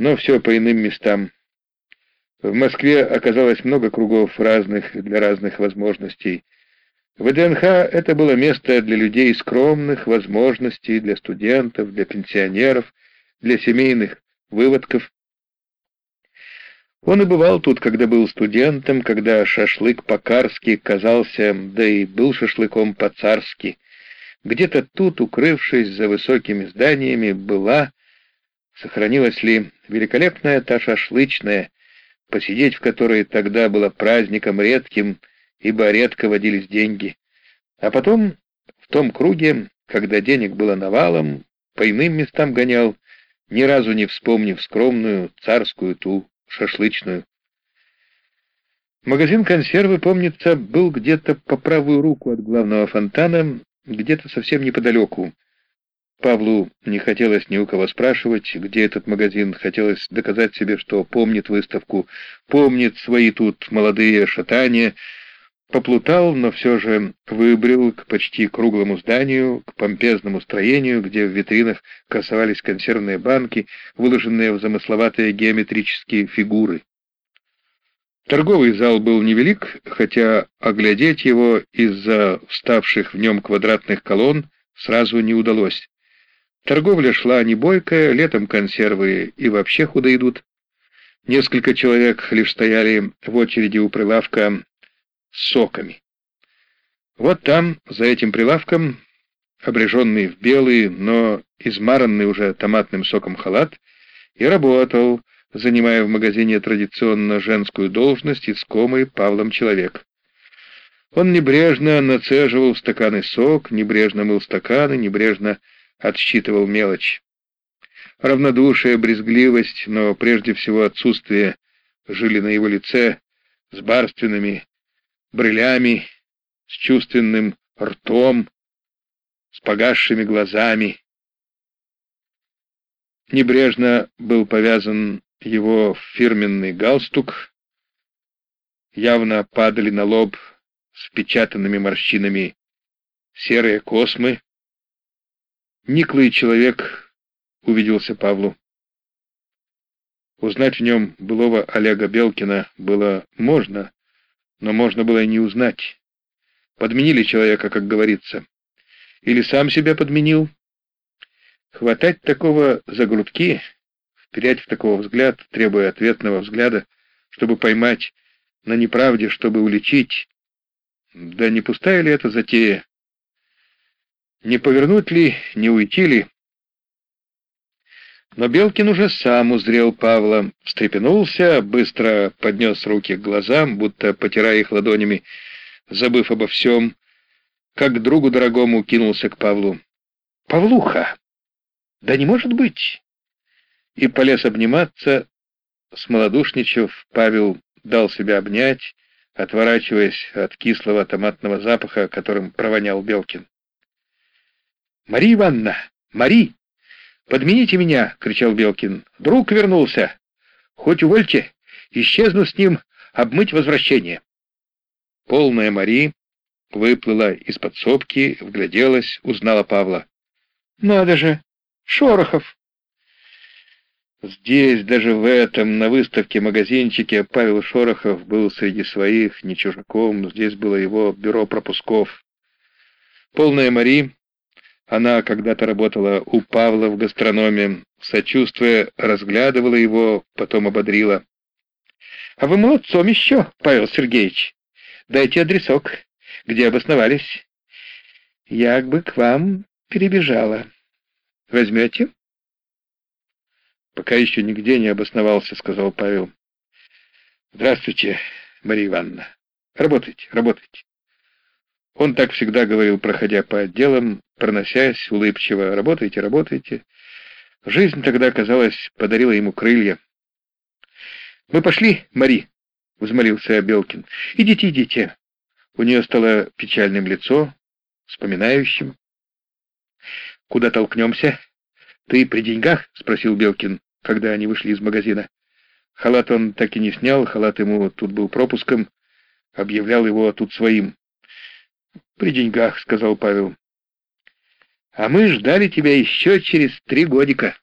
но все по иным местам. В Москве оказалось много кругов разных для разных возможностей. В ДНХ это было место для людей скромных возможностей, для студентов, для пенсионеров, для семейных выводков. Он и бывал тут, когда был студентом, когда шашлык по-карски казался, да и был шашлыком по-царски. Где-то тут, укрывшись за высокими зданиями, была, сохранилась ли великолепная та шашлычная, посидеть в которой тогда было праздником редким, ибо редко водились деньги. А потом, в том круге, когда денег было навалом, по иным местам гонял, ни разу не вспомнив скромную царскую ту шашлычную. Магазин консервы, помнится, был где-то по правую руку от главного фонтана, где-то совсем неподалеку. Павлу не хотелось ни у кого спрашивать, где этот магазин, хотелось доказать себе, что помнит выставку, помнит свои тут молодые шатания, поплутал, но все же выбрел к почти круглому зданию, к помпезному строению, где в витринах красовались консервные банки, выложенные в замысловатые геометрические фигуры. Торговый зал был невелик, хотя оглядеть его из-за вставших в нем квадратных колонн сразу не удалось. Торговля шла не бойкая, летом консервы и вообще худо идут. Несколько человек лишь стояли в очереди у прилавка с соками. Вот там, за этим прилавком, обреженный в белый, но измаранный уже томатным соком халат, и работал, занимая в магазине традиционно женскую должность искомый Павлом человек. Он небрежно нацеживал стаканы сок, небрежно мыл стаканы, небрежно отсчитывал мелочь. Равнодушие, брезгливость, но прежде всего отсутствие жили на его лице с барственными брелями, с чувственным ртом, с погасшими глазами. Небрежно был повязан его фирменный галстук, явно падали на лоб с печатанными морщинами серые космы. Никлый человек увиделся Павлу. Узнать в нем былого Олега Белкина было можно, но можно было и не узнать. Подменили человека, как говорится. Или сам себя подменил. Хватать такого за грудки, вперять в такого взгляд, требуя ответного взгляда, чтобы поймать на неправде, чтобы уличить. Да не пустая ли это затея? Не повернуть ли, не уйти ли? Но Белкин уже сам узрел Павла, встрепенулся, быстро поднес руки к глазам, будто потирая их ладонями, забыв обо всем, как другу дорогому кинулся к Павлу. «Павлуха! Да не может быть!» И полез обниматься, смолодушничав, Павел дал себя обнять, отворачиваясь от кислого томатного запаха, которым провонял Белкин. «Мария Ивановна! Мари!» «Подмените меня!» — кричал Белкин. «Друг вернулся! Хоть увольте, исчезну с ним, обмыть возвращение!» Полная Мари выплыла из подсобки, вгляделась, узнала Павла. «Надо же! Шорохов!» Здесь, даже в этом, на выставке-магазинчике, Павел Шорохов был среди своих, не чужаком, здесь было его бюро пропусков. Полная Мари она когда-то работала у Павла в гастрономе, сочувствуя, разглядывала его, потом ободрила. «А вы молодцом еще, Павел Сергеевич. Дайте адресок, где обосновались. Я бы к вам перебежала. Возьмете?» «Пока еще нигде не обосновался», — сказал Павел. «Здравствуйте, Мария Ивановна. Работайте, работайте». Он так всегда говорил, проходя по отделам, проносясь улыбчиво «Работайте, работайте». Жизнь тогда, казалось, подарила ему крылья. «Мы пошли, Мари», — взмолился Белкин. «Идите, идите». У нее стало печальным лицо, вспоминающим. «Куда толкнемся?» «Ты при деньгах?» — спросил Белкин, когда они вышли из магазина. Халат он так и не снял, халат ему тут был пропуском, объявлял его тут своим. «При деньгах», — сказал Павел. «А мы ждали тебя еще через три годика».